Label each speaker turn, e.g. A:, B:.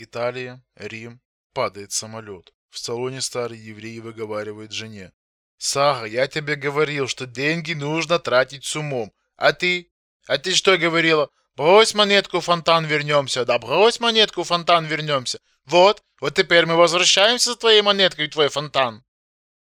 A: Италия, Рим, падает самолет. В салоне старый еврей выговаривает жене. Сага, я тебе говорил, что деньги нужно тратить с умом. А ты? А ты что говорила? Брось монетку, фонтан, вернемся. Да брось монетку, фонтан, вернемся. Вот, вот теперь мы возвращаемся с твоей монеткой в твой фонтан.